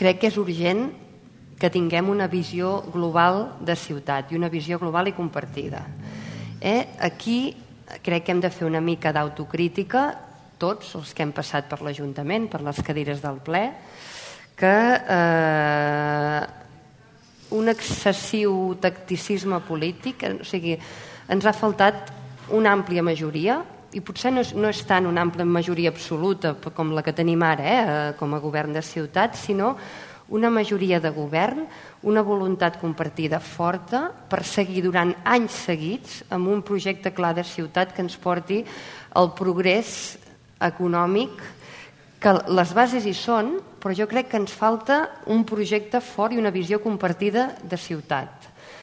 crec que és urgent que tinguem una visió global de ciutat i una visió global i compartida. Eh? Aquí crec que hem de fer una mica d'autocrítica, tots els que hem passat per l'Ajuntament, per les cadires del ple, que eh, un excessiu tacticisme polític, o sigui, ens ha faltat una àmplia majoria i potser no és, no és tant una àmplia majoria absoluta com la que tenim ara eh, com a govern de ciutat, sinó una majoria de govern, una voluntat compartida forta per seguir durant anys seguits amb un projecte clar de ciutat que ens porti al progrés econòmic que les bases hi són, però jo crec que ens falta un projecte fort i una visió compartida de ciutat.